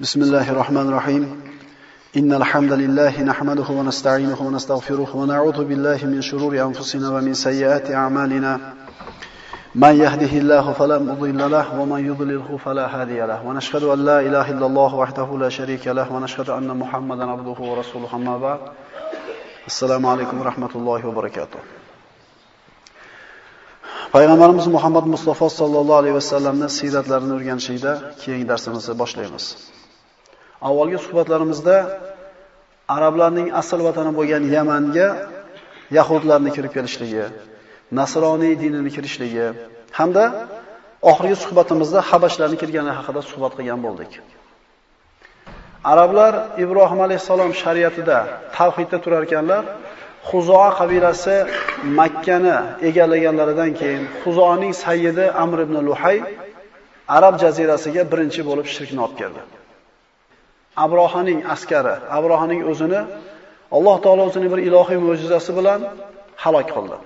بسم الله الرحمن الرحيم إن الحمد لله نحمده ونستعينه ونستغفره ونعوذ بالله من شرور أنفسنا ومن سيئات أعمالنا من يهده الله فلا مضل له ومن يضلله فلا هادي له ونشهد أن لا إله إلا الله وحده لا شريك له ونشهد أن محمدا عبده ورسوله أما بعد السلام عليكم ورحمة الله وبركاته Payg'ambarimiz Muhammad Mustafa sallallohu alayhi va vasallamning siyratlarini o'rganishda keyingi darsimizni boshlaymiz. Avvalgi suhbatlarimizda arablarning asl vatani bo'lgan Yamanga yahudlarning kirib kelishligi, nasroniy dinini kirishligi hamda oxirgi suhbatimizda habashlarning kirgani haqida suhbat qilgan bo'ldik. Arablar Ibrohim alayhisalom shariatida tavhidda turar ekanlar. Xuzoa qabilasi Makkani egallaganlaridan keyin Xuzoaning sayyidi Amr ibn Luhay Arab jazirasiga birinchi bo'lib shirkni olib keldi. Abrohaning askari, Abrohaning o'zini Alloh taolo o'zining bir ilohiy mo'jizasi bilan halok qildi.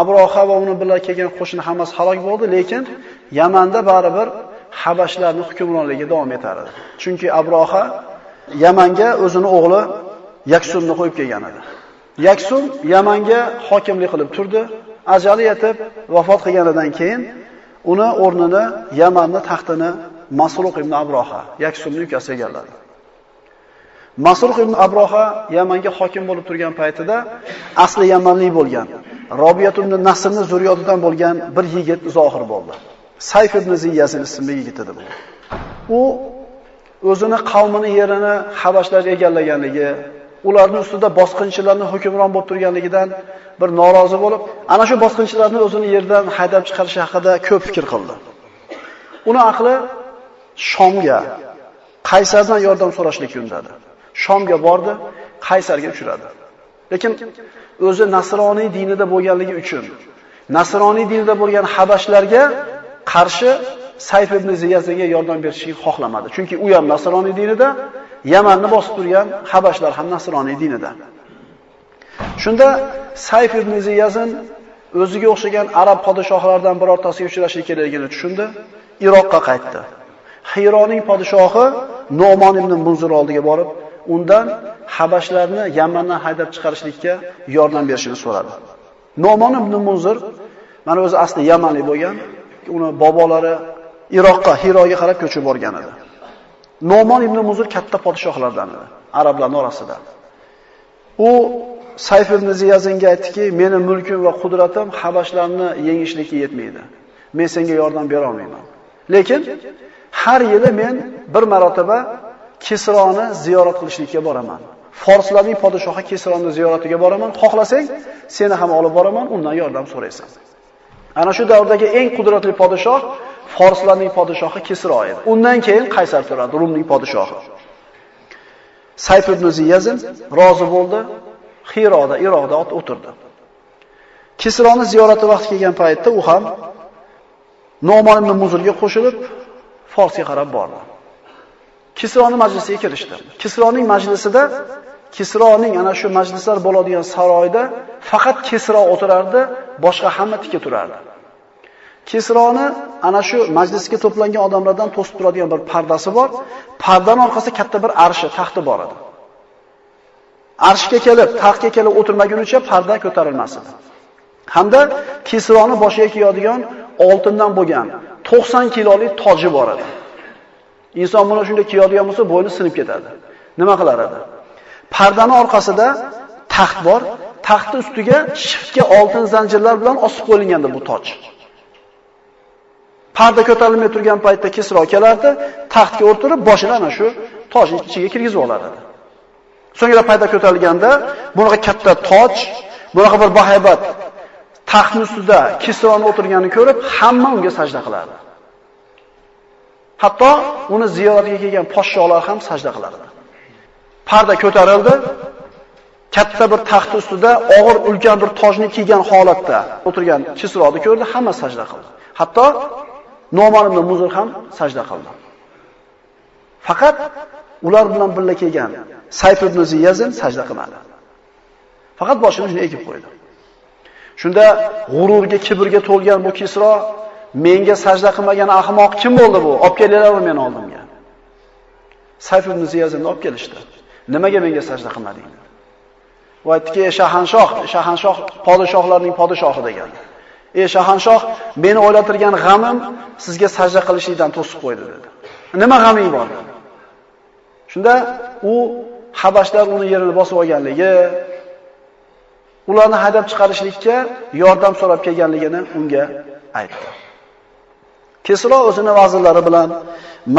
Abroha va uni bilan kelgan qo'shni hammasi halok bo'ldi, lekin Yamanda baribir Habashlarning hukmronligi davom etar edi. Chunki Abroha Yamanga o'zini o'g'li Yaksunni qo'yib kelgan edi. Yaksun Yamanga hokimlik qilib turdi. Ajali yetib vafot qilganidan keyin uni o'rnini Yamanni taxtini Masruq ibn Abroha, Yaksunning ukasi egalladi. Masruq ibn Abroha Yamanga hokim bo'lib turgan paytida asli Yamanlik bo'lgan, Robiyat ibn Nasrning zurriyotidan bo'lgan bir yigit zohir bo'ldi. Sayf ibn Ziyyasin ismli yigit edi bu. U o'zini qavmini yerini Habashlar egallaganligi, ularning ustida bosqinchilarning hukmron bo'lib turganligidan bir norozi bo'lib, ana shu bosqinchilarni o'zini yerdan haydab chiqarish haqida ko'p fikr qildi. Uni aqli Shomga, Qaysardan yordam so'rashlikka undadi. Shomga bordi, Qaysarga uchradi. Lekin o'zi nasroniy dinida bo'lganligi uchun nasroniy dinida bo'lgan habashlarga qarshi Sayf ibn Ziyazaga yordam berishni xohlamadi. Chunki u ham nasroniy dinida, Yamanni bosib turgan habashlar ham nasroniy dinida. Shunda Sayf ibn Ziyazin o'ziga o'xshagan arab podshohlaridan birortasiga uchrashib kerakligini tushundi, Iroqqa qaytdi. Xironing podshohi Nomon ibn Munzir oldiga borib, undan habashlarni Yamandan haydab chiqarishlikka yordam berishini so'radi. Nomon ibn Munzir mana o'zi asli Yamanli bo'lgan, uni bobolari Iroqqa, Xiroga qarab ko'chib borgan edi. Nomon ibn Muzir katta podshohlardan edi, arablar orasida. U Sayf ibn Ziyazinga aytdiki, "Meni mulkim va qudratim habashlarni yengishlikka yetmaydi. Men senga yordam bera olmayman. Lekin har yili men bir marotaba Kisroni ziyorat qilishlikka boraman. Forslarning podshohi Kisroni ziyoratiga boraman. Xohlasang, seni ham olib boraman, undan yordam so'raysan." Ana shu davrdagi eng qudratli podshoh Forslarning podshohi Kisro edi. Undan keyin Qaysar turadi, Rumning podshohi. Sayf ibn Ziyazin rozi bo'ldi, Xiroda, Iroqda o'tirdi. Kisroni ziyorati vaqti kelgan paytda u ham Nomon ibn Muzulga qo'shilib Forsga qarab bordi. Kisroning majlisiga kirishdi. Kisroning majlisida Kisroning ana shu majlislar bo'ladigan saroyda faqat Kisro o'tirardi, boshqa hamma tikka turardi. Kisroni ana shu majlisga to'plangan odamlardan to'sib turadigan bir pardasi bor. Pardaning orqasida katta bir arshi, taxti bor edi. Arshga kelib, taxtga kelib o'tirmagunicha parda ko'tarilmas edi. Hamda Kisroni boshiga kiyadigan oltindan bo'lgan 90 kilolik toji bor edi. Inson buni shunday kiyadigan bo'lsa, bo'yni sinib ketadi. Nima qilar edi? Pardani orqasida taxt bor. Taxtning ustiga shiftga oltin zanjirlar bilan osib qo'yilgandi bu toj. Parda ko'tarilmay turgan paytda Kisro kelardi, taxtga o'tirib, boshini ana shu toj ichiga kirgizib olardi. So'ngra parda ko'tarilganda, bunaqa katta toj, bunaqa bir bahaybat taxtning ustida Kisroni o'tirganini ko'rib, hamma unga sajda qiladi. Hatto uni ziyoratiga kelgan podsholar ham sajda qilardi. Parda ko'tarildi, katta bir taxt ustida og'ir ulkan bir tojni kiygan holatda o'tirgan Kisroni ko'rdi, hamma sajda qildi. Hatto Nomon ibn Muzir ham sajda qildi. Faqat ular bilan birga kelgan Sayf ibn Ziyazin sajda qilmadi. Faqat boshini shunday egib qo'ydi. Shunda g'ururga, kibrga to'lgan bu Kisro menga sajda qilmagan ahmoq kim bo'ldi bu? Olib kelinglar meni oldimga. Sayf ibn Ziyazni olib kelishdi. Nimaga menga sajda qilmading? Va aytdiki, shahanshoh, shahanshoh podshohlarning podshohi degan. Ey shahanshoh, meni o'ylatirgan g'amim sizga sajda qilishlikdan to'sib qo'ydi dedi. Nima g'aming bor? Shunda u Habashlar uni yerini bosib olganligi, ularni haydab chiqarishlikka yordam so'rab kelganligini unga aytdi. Kesro o'zini vazirlari bilan,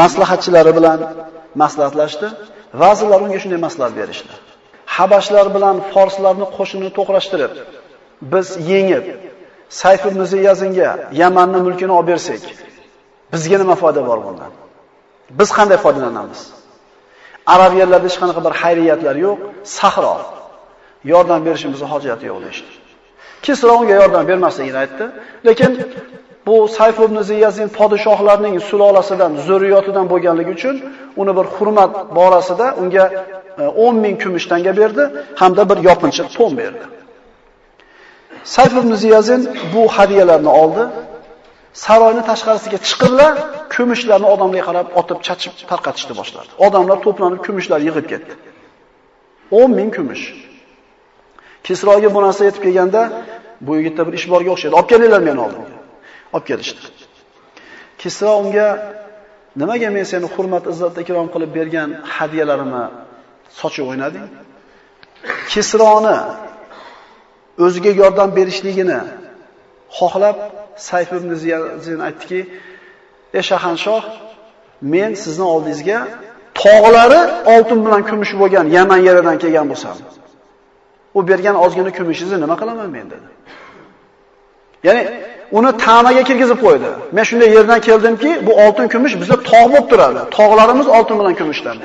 maslahatchilari bilan maslahatlashdi. Vazirlar unga shunday maslahat berishdi. Habashlar bilan forslarni qo'shinini to'g'rashtirib, biz yengib Sayf ibn Ziyazinga Yamanning mulkini olib bersak, bizga nima foyda bor bundan? Biz qanday foydalanamiz? Arab yerlarida hech qanaqa bir xayriyatlar yo'q, sahro. Yordam berishimizga hojati yo'q deydi. Kisro unga yordam bermasligini aytdi, lekin bu Sayf ibn Ziyazin podshohlarning sulolasidan, zurriyotidan bo'lganligi uchun uni bir hurmat borasida unga e, 10 ming kumush tanga berdi hamda bir yopinchiq to'n berdi. Sayf ibn Ziyazin bu hadiyalarni oldi. Saroyni tashqarisiga chiqdilar, kumushlarni odamlarga qarab otib, chachib, tarqatishni boshladi. Odamlar to'planib kumushlar yig'ib ketdi. 10 ming kumush. Kisroga bu narsa yetib kelganda, bu yigitda bir ish borga o'xshaydi. Olib kelinglar meni oldimga. Olib kelishdi. Kisro unga nimaga men seni hurmat, izzat, ikrom qilib bergan hadiyalarimni sochib o'ynading? Kisroni o'ziga yordam berishligini xohlab Sayf ibn Ziyazin aytdiki, "Ey shahanshoh, men sizning oldingizga tog'lari oltin bilan kumush bo'lgan Yaman yeridan kelgan bo'lsam, u bergan ozgina kumushingizni nima qilaman men?" dedi. Ya'ni uni tamaga kirgizib qo'ydi. Men shunday yerdan keldimki, bu oltin kumush bizda tog' bo'lib turadi. Tog'larimiz oltin bilan kumushdan.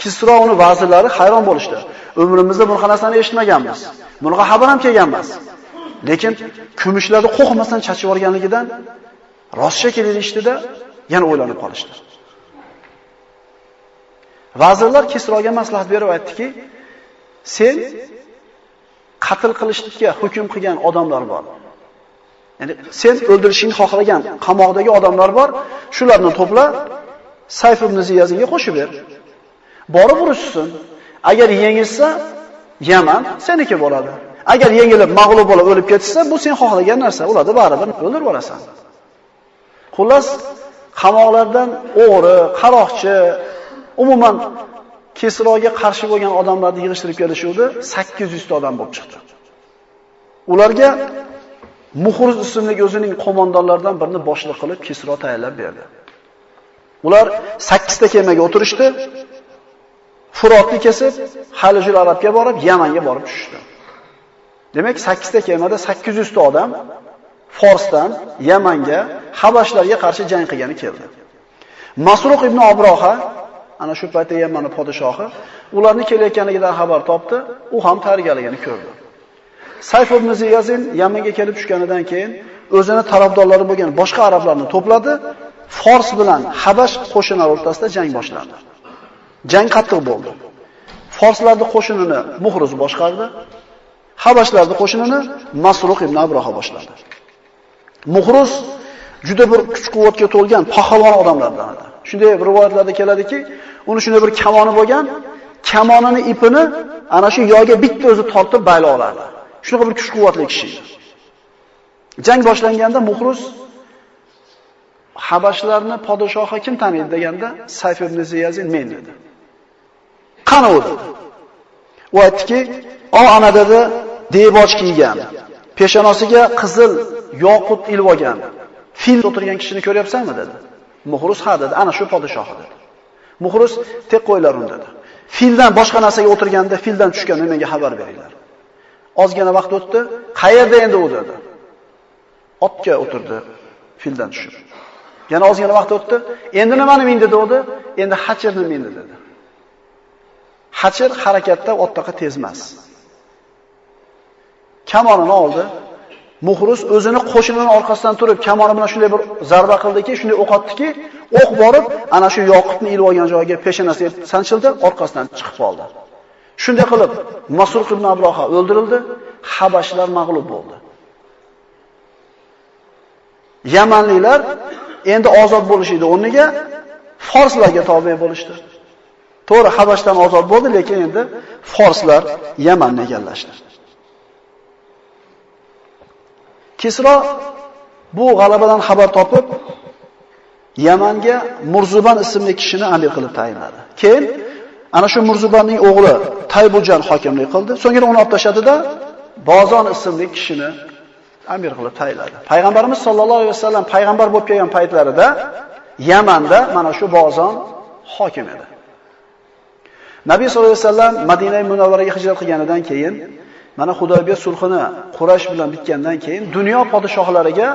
Kisro uni vazirlari hayron bo'lishdi. Umrimizda bunaqa narsani eshitmaganmiz. Bunaqa xabar ham kelgan emas. Lekin kumushlarni qo'rqmasdan chachib yuborganligidan rostcha kelishdida yana o'ylanib qolishdi. Vazirlar Kisroga maslahat berib aytdiki, sen qatl qilishga hukm qilgan odamlar bor. Ya'ni sen o'ldirishingni xohlagan qamoqdagi odamlar bor, shularni to'pla, Sayf ibn Ziyazinga qo'shib ber. Borib urushsin. Agar yengilsa, Yaman seniki bo'ladi. Agar yengilib mag'lub bo'lib o'lib ketsa, bu sen xohlagan narsa, ularni baribir o'ldirib olasan. Xullas, qamoqlardan o'g'ri, qaroqchi, umuman Kisroga qarshi bo'lgan odamlarni yig'ishtirib kelishuvdi, 800 ta odam bo'lib chiqdi. Ularga Muhruz ismli o'zining qo'mondonlaridan birini boshliq qilib Kesro tayyorlab berdi. Ular 8 ta kemaga o'tirishdi. Furotni kesib, Halijul Arabga borib, Yamanga borib tushishdi. Demak, 8 ta kemada 800 ta odam Forsdan Yamanga, Habashlarga qarshi jang qilgani keldi. Masruq ibn Abroha ana shu paytda Yamanning podshohi ularni kelayotganligidan xabar topdi, u ham tayyorgarligini ko'rdi. Sayf ibn Ziyazin Yamanga kelib tushganidan keyin o'zini tarafdorlari bo'lgan boshqa arablarni to'pladi, Fors bilan Habash qo'shinlari o'rtasida jang boshlandi. Jang qattiq bo'ldi. Forslarning qo'shinini Muhruz boshqardi, Habashlarning qo'shinini Masruq ibn Abroha boshladi. Muhruz juda bir kuch-quvvatga to'lgan pahlavon odamlardan edi. Shunday rivoyatlarda keladiki, uni shunday bir kamoni bo'lgan, kamonini ipini ana shu yoga bitta o'zi tortib bayla olardi. Shunaqa bir kuch-quvvatli kishi. Jang boshlanganda Muhruz Habashlarni podshohi kim taniydi deganda Sayf ibn Ziyazin men dedi. Qani u dedi. U aytdiki, "O ana dedi, deboch kiygan, peshonasiga qizil yoqut ilib olgan, fil o'tirgan kishini ko'ryapsanmi?" dedi. Muhrus ha dedi, ana shu podshohi dedi. Muhrus tek qo'ylar uni dedi. Fildan boshqa narsaga o'tirganda fildan tushganini menga xabar beringlar. Ozgina vaqt o'tdi, qayerda endi u dedi. Otga o'tirdi, fildan tushib. Yana ozgina vaqt o'tdi, endi nimani mindi dedi, endi hachirni mindi dedi. Hachir harakatda otdaqa tezmas. Kamonini oldi, Muhrus o'zini qo'shinining orqasidan turib, kamoni bilan shunday bir zarba qildiki, shunday o'q otdiki, o'q borib, ana shu yoqutni ilib olgan joyiga peshanasiga sanchildi, orqasidan chiqib qoldi. Shunday qilib, Masruq ibn Abroha o'ldirildi, Habashlar mag'lub bo'ldi. Yamanliklar endi ozod bo'lishdi o'rniga forslarga tobe bo'lishdi. To'g'ri, Habashdan ozod bo'ldi, lekin endi forslar Yamanni egallashdi. Kisro bu g'alabadan xabar topib, Yamanga Murzuban ismli kishini amir qilib tayinladi. Keyin ana shu Murzubanning o'g'li Taybujan hokimlik qildi. So'ngra uni olib tashladida Bozon ismli kishini amir qilib tayinladi. Payg'ambarimiz sollallohu alayhi vasallam payg'ambar bo'lib kelgan paytlarida Yamanda mana shu Bozon hokim edi. Nabiy sollallohu alayhi vasallam Madina munavvaraga hijrat qilganidan keyin mana Hudoybiya sulhini Quraysh bilan bitgandan keyin dunyo podshohlariga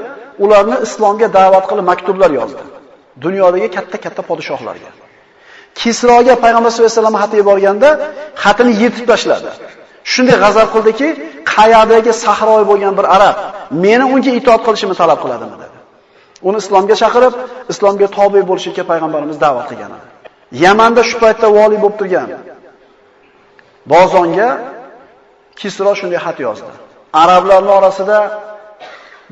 ularni islomga da'vat qilib maktublar yozdi. Dunyodagi katta-katta podshohlarga. Kisroga payg'ambar sollallohu alayhi vasallam xat yuborganda xatini yirtib tashladi. Shunday g'azab qildiki, qayadagi sahroy bo'lgan bir arab meni unga itoat qilishimni talab qiladimi dedi. Uni islomga chaqirib, islomga tobe bo'lishga payg'ambarimiz da'vat qilgan edi. Yamanda shu paytda vali bo'lib turgan Bozonga Kisro shunday xat yozdi. Arablarning orasida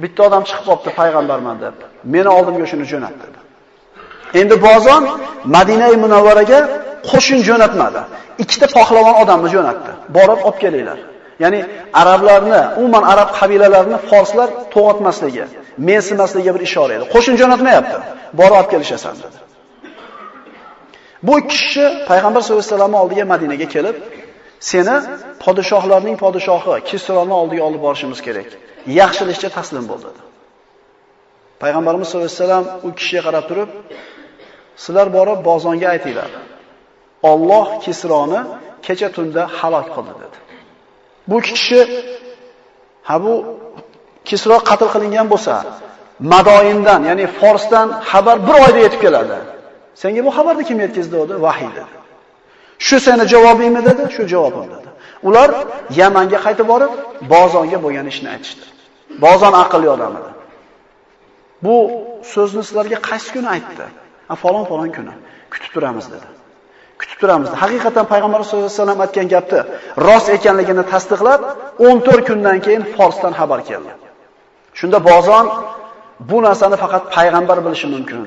bitta odam chiqib qopti payg'ambarman deb. Meni oldimga shuni jo'nat dedi. Endi Bozon Madina Munavvaraga qo'shin jo'natmadi. Ikkita pahlavon odamni jo'natdi. Borib olib kelinglar. Ya'ni arablarni, umuman arab qabilalarini forslar to'g'atmasligi, mensimasligiga bir ishora edi. Qo'shin jo'natmayapti. Borib olib kelishasan dedi. Bu kishi payg'ambar sollallohu alayhi vasallam oldiga Madinaga kelib, seni podshohlarning podshohi Kisroni oldiga olib borishimiz kerak. Yaxshilikcha taslim bo'l dedi. Payg'ambarimiz sollallohu alayhi vasallam u kishiga qarab turib, sizlar borib bozonga aytinglar. Alloh Kisroni kecha tunda halok qildi dedi. Bu kishi ha bu Kisro qatl qilingan bo'lsa, Madoindan, ya'ni Forsdan xabar bir oyda yetib keladi. Senga bu xabarni kim yetkazdi dedi? Vahiy dedi. Shu seni javobingmi dedi? Shu javobim dedi. Ular Yamanga qaytib borib, Bozonga bo'lgan ishni aytishdi. Bozon aqlli odam edi. Bu so'zni sizlarga qaysi kuni aytdi? A falon falon kuni. Kutib turamiz dedi. Kutib turamiz. Haqiqatan payg'ambar sollallohu alayhi vasallam aytgan gapni rost ekanligini tasdiqlab, 14 kundan keyin Forsdan xabar keldi. Shunda Bozon bu narsani faqat payg'ambar bilishi mumkin,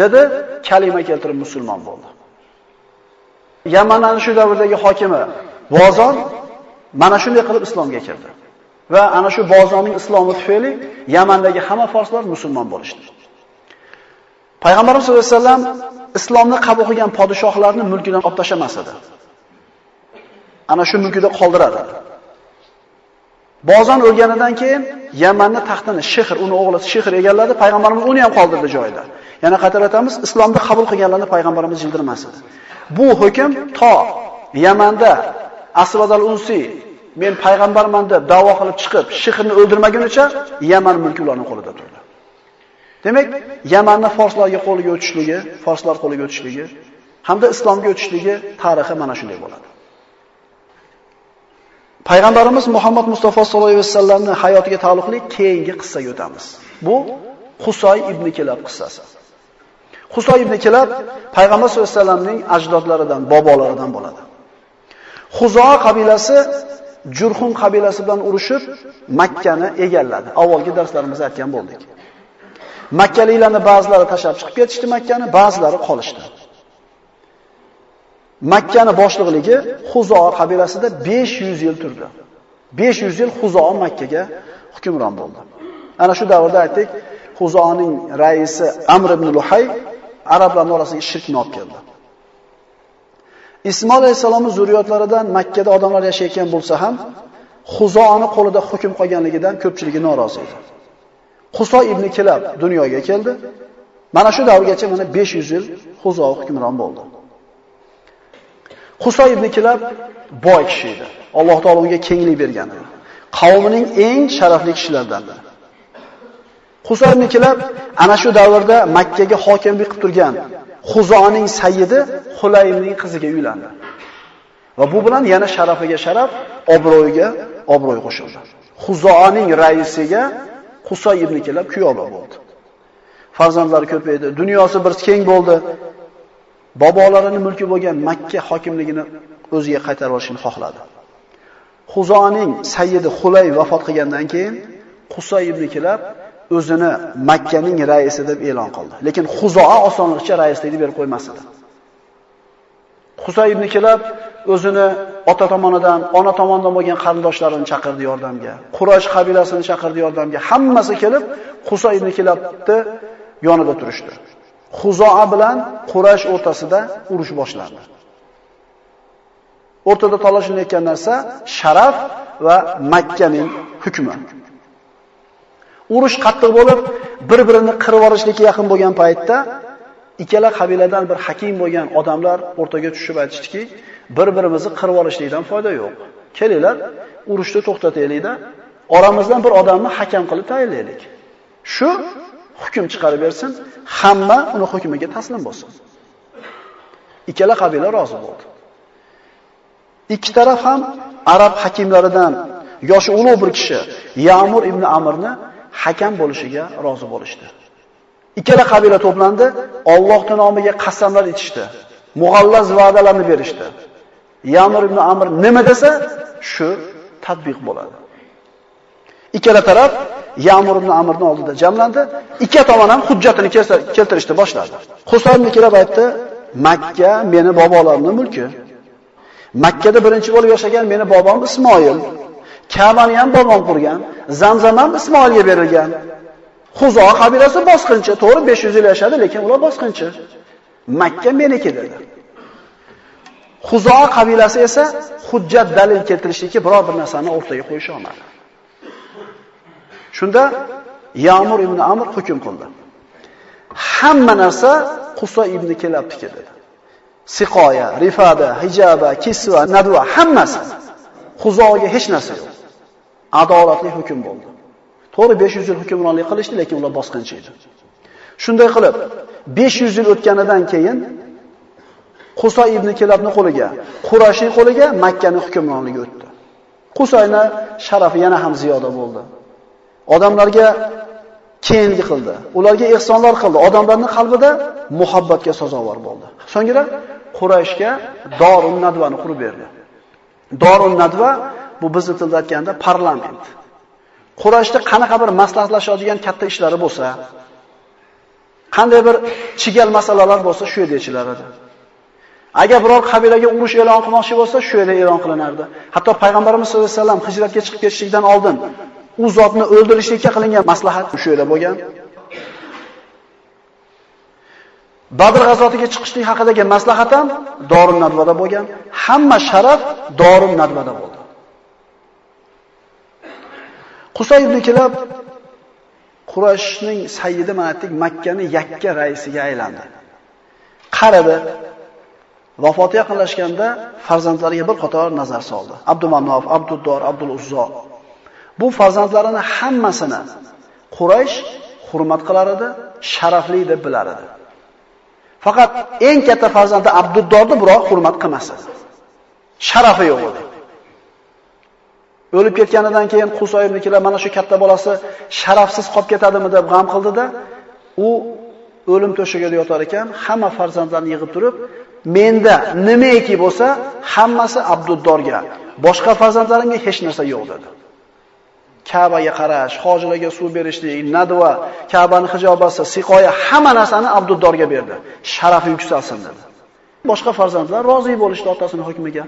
dedi, kalima keltirib musulmon bo'ldi. Yamanning shu davrdagi hokimi Bozon mana shunday qilib islomga kirdi. Va ana shu Bozonning islomi tufayli Yamandagi hamma forslar musulmon bo'lishdi. Payg'ambarimiz sollallohu alayhi vasallam islomni qabul qilgan podshohlarni mulkidan olib tashlamas edi. Ana shu mulkida qoldiradi. Bozon o'lganidan keyin Yamanni taxtini Shihr, uni o'g'li Shihr egalladi, payg'ambarimiz uni ham qoldirdi joyida. Yana qaytaratamiz, islomni qabul qilganlarni payg'ambarimiz jildirmas edi. Bu hukm to Yamanda Asvad al-Unsi men payg'ambarman deb da'vo qilib chiqib, Shihrni o'ldirmagunicha Yaman mulki ularning qo'lida turdi. Demak, Yamanni forslarga qo'liga o'tishligi, forslar qo'liga o'tishligi hamda islomga o'tishligi tarixi mana shunday bo'ladi. Payg'ambarimiz Muhammad Mustafa sollallohu alayhi vasallamning hayotiga taalluqli keyingi qissaga o'tamiz. Bu Husoy ibn Kilab qissasi. Husoy ibn Kilab payg'ambar sollallohu alayhi vasallamning ajdodlaridan, bobolaridan bo'ladi. Huzo qabilasi Jurhum qabilasi bilan urushib Makkani egalladi. Avvalgi darslarimizda aytgan bo'ldik. Makkaliklarni ba'zilari tashlab chiqib ketishdi Makkani, ba'zilari qolishdi. Makkani boshliqligi Xuzo qabilasida 500 yil turdi. 500 yil Xuzo Makkaga hukmron bo'ldi. Ana shu davrda aytdik, Xuzoning raisi Amr ibn Luhay arablar orasiga shirkni olib keldi. Ismoil alayhisolamning zurriyotlaridan Makkada odamlar yashayotgan bo'lsa ham, Xuzoni qo'lida hukm qolganligidan ko'pchiligi norozi edi. Huso ibn Kilab dunyoga keldi. Mana shu davrgacha mana 500 yil Huzo hukmron bo'ldi. Huso ibn Kilab boy kishi edi. Alloh taolo unga kenglik bergan edi. Qavmining eng sharafli kishilaridan edi. Huso ibn Kilab ana shu davrda Makkaga hokimlik qilib turgan Huzoning sayyidi Xulaymning qiziga uylandi. Va bu bilan yana sharafiga sharaf, obro'yiga obro'y qo'shildi. Huzoning raisiga Huso ibn Kilab kuyov bo'ldi. Farzandlari ko'paydi, dunyosi bir keng bo'ldi. Bobolarining mulki bo'lgan Makka hokimligini o'ziga qaytarib olishni xohladi. Huzoning sayyidi Xulay vafot qilgandan keyin Huso ibn Kilab o'zini Makkaning raisi deb e'lon qildi. Lekin Xuzoa osonlikcha raislikni berib qo'ymasdi. Husa ibn Kilab o'zini ota tomonidan, ona tomonidan bo'lgan qarindoshlarini chaqirdi yordamga. Quraysh qabilasini chaqirdi yordamga. Hammasi kelib Husa ibn Kilabni yonida turishdi. Xuzoa bilan Quraysh o'rtasida urush boshlandi. O'rtada talashinayotgan narsa sharaf va Makkaning hukmi. Urush qattiq bo'lib, bir-birini qirib olishlikka yaqin bo'lgan paytda ikkala qabiladan bir hakim bo'lgan odamlar o'rtaga tushib aytishdiki, bir-birimizni qirib olishlikdan foyda yo'q. Kelinglar, urushni to'xtataylik-da, oramizdan bir odamni hakam qilib tayinlaylik. Shu hukm chiqarib bersin, hamma uni hukmiga taslim bo'lsin. Ikkala qabila rozi bo'ldi. Ikki taraf ham arab hakimlaridan yoshi ulug' bir kishi Ya'mur ibn Amrni hakam bo'lishiga rozi bo'lishdi. Ikkala qabila to'plandi, Allohning nomiga qasamlar ichishdi. Mughallaz va'dalarni berishdi. Ya'mur ibn Amr nima desa, shu tatbiq bo'ladi. Ikkala taraf Ya'mur ibn Amrning oldida jamlandi. Ikki tomon ham hujjatini keltirishni boshladi. Husaynni kelib aytdi, Makka meni bobolarimning mulki. Makkada birinchi bo'lib yashagan meni bobom Ismoil. Ka'bani ham bobom qurgan, Zamzam ham Ismoilga berilgan. Xuzo qabilasi bosqinchi, to'g'ri 500 yil yashadi, lekin ular bosqinchi. Makka meniki dedi. Xuzo qabilasi esa hujjat dalil keltirishlikka biror bir narsani o'rtaga qo'yisha olmadi. Shunda Ya'mur ibn Amr hukm qildi. Hamma narsa Quso ibn Kelabniki dedi. Siqoya, rifada, hijaba, kisva, nadva hammasi Xuzoga hech narsa yo'q. Adolatli hukm bo'ldi. To'g'ri 500 yil hukmronlik qilishdi, lekin ular bosqinchi edi. Shunday qilib 500 yil o'tganidan keyin Quso ibn Kilabning qo'liga, Qurashning qo'liga Makkaning hukmronligi o'tdi. Qusayning sharafi yana ham ziyoda bo'ldi. Odamlarga keyingi qildi. Ularga ehsonlar qildi. Odamlarning qalbida muhabbatga sazovor bo'ldi. So'ngra Qurayshga Dorun Nadvani qurib berdi. Dorun Nadva bu bizni tilda aytganda parlament. Qurayshda qanaqa bir maslahatlashadigan katta ishlari bo'lsa, qanday bir chigal masalalar bo'lsa, shu yerda yechilar edi. Agar biror qabilaga urush e'lon qilmoqchi bo'lsa, shu yerda e'lon qilinardi. Hatto payg'ambarimiz sollallohu alayhi vasallam hijratga chiqib ketishlikdan oldin u zotni o'ldirishlikka qilingan maslahat shu yerda bo'lgan. Badr g'azotiga chiqishlik haqidagi maslahat ham Dorun Nadvada bo'lgan. Hamma sharaf Dorun Nadvada bo'ldi. Qusay ibn Kilab Qurayshning sayyidi manatik Makkaning yakka raisiga aylandi. Qaradi. Vafoti yaqinlashganda farzandlariga bir qator nazar soldi. Abdumanof, Abduddor, Abdul Uzzo. Bu farzandlarini hammasini Quraysh hurmat qilar edi, sharafli deb bilar edi. Faqat eng katta farzandi Abduddorni biroq hurmat qilmasdi. Sharafi yo'q edi. O'lib ketganidan keyin Qusoy ibn mana shu katta bolasi sharafsiz qolib ketadimi deb g'am qildida, u o'lim to'shagida yotar ekan, hamma farzandlarni yig'ib turib, menda nimaki bo'lsa, hammasi Abduddorga, boshqa farzandlarimga hech narsa yo'q dedi. Ka'baga qarash, hojilarga suv berishlik, nadva, Ka'bani hijobasi, siqoya hamma narsani Abduddorga berdi. Sharafi yuksalsin dedi. Boshqa farzandlar rozi bo'lishdi otasining hukmiga.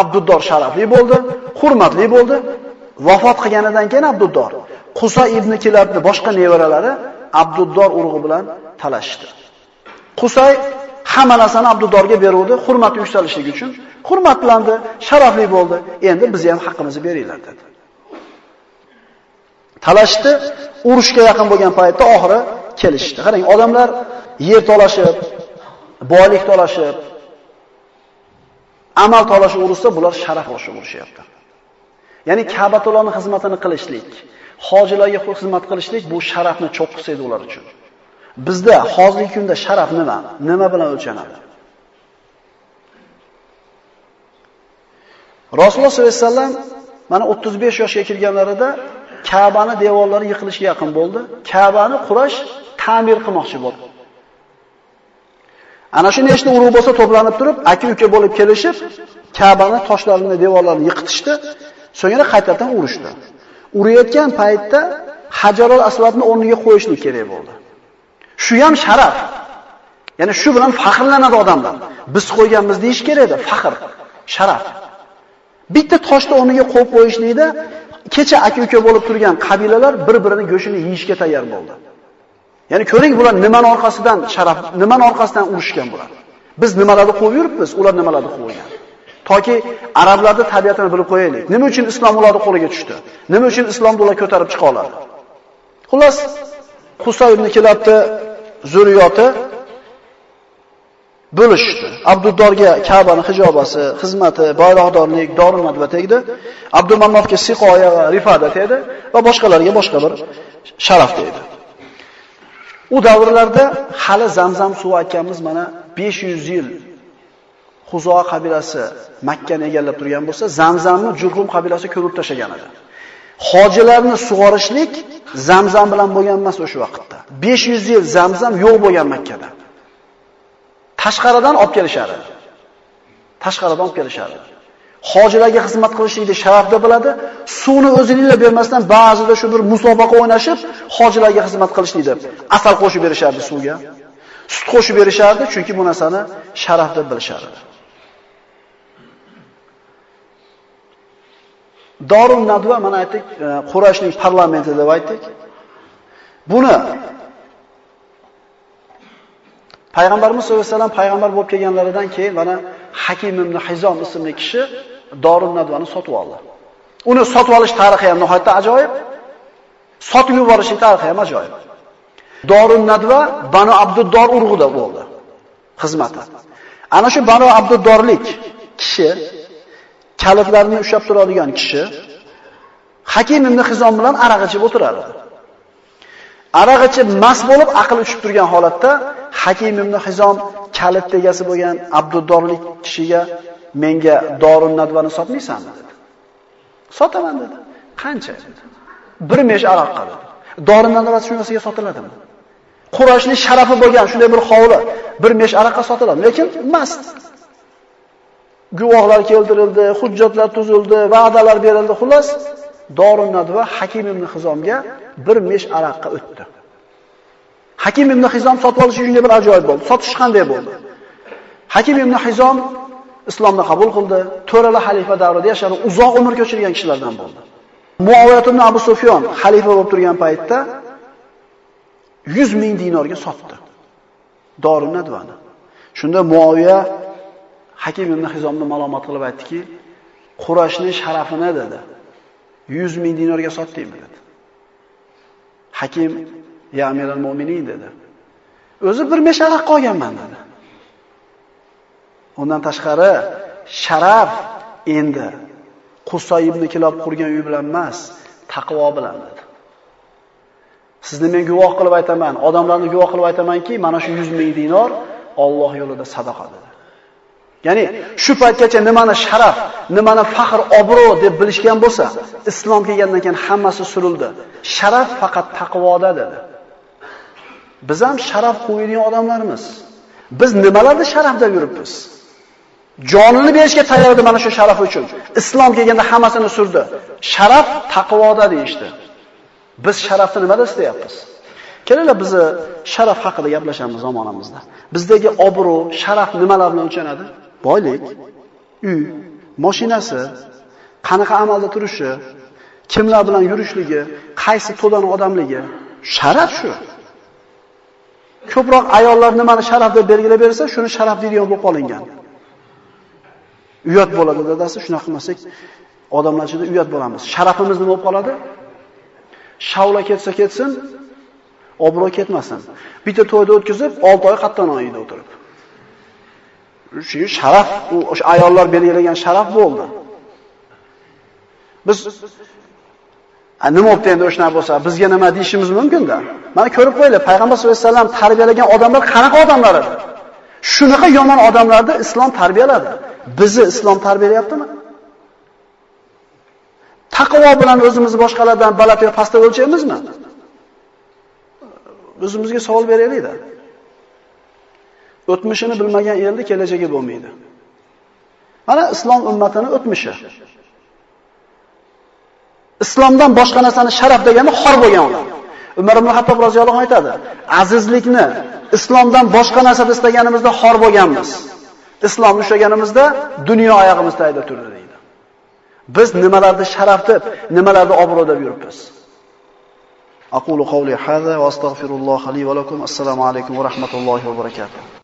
Abduddor sharafli bo'ldi, hurmatli bo'ldi. Vafot qilganidan keyin Abduddor Qusa ibn Kilabni boshqa nevaralari Abduddor urug'i bilan talashdi. Qusay hamma narsani Abduddorga beruvdi, hurmati yuksalishligi uchun. Hurmatlandi, sharafli bo'ldi. Endi biz ham haqqimizni beringlar dedi. Talashdi, urushga yaqin bo'lgan paytda oxiri kelishdi. Qarang, odamlar yer talashib, boylik talashib, amal talashi urusda bular sharaf olishib urushyapti. Ya'ni Ka'batullohning xizmatini qilishlik, hojilarga xizmat qilishlik bu sharafni cho'qqisi edi ular uchun. Bizda hozirgi kunda sharaf nima? Nima bilan o'lchanadi? Rasululloh sollallohu alayhi vasallam mana 35 yoshga kirganlarida Ka'bani devorlari yiqilishga yaqin bo'ldi. Ka'bani Quraysh ta'mir qilmoqchi bo'ldi. Ana shu nechta urug' bo'lsa to'planib turib, aka-uka bo'lib kelishib, Ka'bani toshlarini, devorlarini yiqitishdi. So'ngra qaytadan urishdi. Urayotgan paytda Hajarul Aswadni o'rniga qo'yishlik kerak bo'ldi. Shu ham sharaf. Ya'ni shu bilan faxrlanadi odamlar. Biz qo'yganmiz deyish kerak edi, faxr, sharaf. Bitta toshni o'rniga qo'yib qo'yishlikda kecha aka-uka bo'lib turgan qabilalar bir-birini go'shini yeyishga tayyor bo'ldi. Ya'ni ko'ring bular nimani orqasidan sharaf, nimani orqasidan urushgan bular. Biz nimalarni qo'yib yuribmiz, ular nimalarni qo'ygan. Toki arablarning tabiatini bilib qo'yaylik. Nima uchun islom ularning qo'liga tushdi? Nima uchun islom ular ko'tarib chiqa oladi? Xullas, Husayn ibn Kilabni zurriyoti bo'lishdi. Abduddorga Ka'bani hijobasi, xizmati, bayroqdorlik, dorinatva tegdi. Abdumannofga siqoya va rifada tegdi va boshqalarga boshqa bir sharaf tegdi. U davrlarda hali Zamzam suvi aytganmiz mana 500 yil Xuzoa qabilasi Makkani egallab turgan bo'lsa, Zamzamni Jurhum qabilasi ko'rib tashagan edi. Hojilarni sug'orishlik Zamzam bilan bo'lgan emas o'sha vaqtda. 500 yil Zamzam yo'q bo'lgan Makkada. Tashqaridan olib kelishardi. Tashqaridan olib kelishardi. Hojilarga xizmat qilishlikni sharafda biladi. Suvni o'zingizlar bermasdan ba'zida shu bir musobaqa o'ynashib, hojilarga xizmat qilishlikni deb asal qo'shib berishardi suvga. Sut qo'shib berishardi, chunki bu narsani sharaf deb bilishardi. Dorun Nadva mana aytdik, e, Qurayshning parlamenti deb aytdik. Buni Payg'ambarimiz sollallohu alayhi vasallam payg'ambar bo'lib kelganlaridan keyin mana Hakim ibn Hizom ismli kishi Dorun Nadvani sotib oldi. Uni sotib olish tarixi ham nihoyatda ajoyib. Sotib yuborish tarixi ham ajoyib. Dorun Nadva Banu Abduddor urug'ida bo'ldi xizmati. Ana shu Banu Abduddorlik kishi kalitlarni ushlab turadigan kishi Hakim ibn Hizom bilan aroq ichib o'tirardi. Aroq ichib mast bo'lib aql uchib turgan holatda Hakim ibn Hizom kalit tegasi bo'lgan Abduddorlik kishiga menga Dorun Nadvani sotmaysanmi dedi. Sotaman dedi. Qancha dedi. Bir mesh aroqqa dedi. Dorun Nadvasi shunisiga sotiladimi? Qurashning sharafi bo'lgan shunday bir hovli bir mesh aroqqa sotiladi, lekin mast. Guvohlar keltirildi, hujjatlar tuzildi, va'dalar berildi, xullas Dorun Nadva Hakim ibn Hizomga bir mesh aroqqa o'tdi. Hakim ibn Hizom sotib olishi shunday bir ajoyib bo'ldi. Sotish qanday bo'ldi? Hakim ibn Hizom islomni qabul qildi, to'rala xalifa davrida yashadi, uzoq umr ko'chirgan kishilardan bo'ldi. Muoviya ibn Abu Sufyon xalifa bo'lib turgan paytda 100 ming dinorga sotdi. Dorun Nadvani. Shunda Muoviya Hakim ibn Hizomni malomat qilib aytdiki, Qurashning sharafini dedi. 100 ming dinorga sotdingmi dedi. Hakim "Ya Amiral Mu'minin" dedi. O'zi bir mesharaq qolganman dedi. Undan tashqari sharaf endi Qusay ibn Kilob qurgan uy bilan emas, taqvo bilan dedi. Sizni men guvoh qilib aytaman, odamlarni guvoh qilib aytamanki, mana shu 100 ming dinor Alloh yo'lida sadaqa dedi. Ya'ni shu paytgacha nimani sharaf, nimani faxr, obro' deb bilishgan bo'lsa, islom kelgandan keyin hammasi surildi. Sharaf faqat taqvoda dedi. Biz ham sharaf qo'yadigan odamlarimiz. Biz nimalarni sharaf deb yuribmiz? Jonini berishga tayyor edi mana shu sharaf uchun. Islom kelganda hammasini surdi. Sharaf taqvoda deyishdi. Biz sharafni nimada istayapmiz? Kelinglar bizni sharaf haqida gaplashamiz zamonamizda. Bizdagi obro', sharaf nimalar bilan o'lchanadi? Boylik, uy, mashinasi, qanaqa amalda turishi, kimlar bilan yurishligi, qaysi to'dan odamligi, sharaf shu. Ko'proq ayollar nimani sharaf deb belgilab bersa, shuni sharaf deydigan bo'lib qolingan. Uyat bo'ladi dadasi, shunaqa qilmasak odamlar ichida uyat bo'lamiz. Sharafimiz nima bo'lib qoladi? Shavla ketsa ketsin, obro' ketmasin. Bitta to'yda o'tkazib, 6 oy qattan oyida o'tirib. Shu sharaf, u o'sha ayollar belgilagan sharaf bo'ldi. Biz nima bo'libdi endi o'shanaqa bo'lsa, bizga nima deyishimiz mumkin-da. Mana ko'rib qo'yinglar, payg'ambar sollallohu alayhi vasallam tarbiyalagan odamlar qanaqa odamlar edi? Shunaqa yomon odamlarni islom tarbiyaladi. Bizni islom tarbiyalayaptimi? Taqvo bilan o'zimizni boshqalardan baland yo pastda o'lchaymizmi? O'zimizga savol beraylik-da. O'tmishini bilmagan elni kelajagi bo'lmaydi. Mana islom ummatining o'tmishi. Islomdan boshqa narsani sharaf degani xor bo'lgan ular. Umar ibn Hattob roziyallohu anhu aytadi: "Azizlikni islomdan boshqa narsada istaganimizda xor bo'lganmiz. Islomni ushlaganimizda dunyo oyog'imiz tagida turdi" deydi. Biz nimalarni sharaf deb, nimalarni obro' deb yuribmiz. Aqulu qawli hadha va astagfirulloh li va lakum. Assalomu alaykum va rahmatullohi va barakatuh.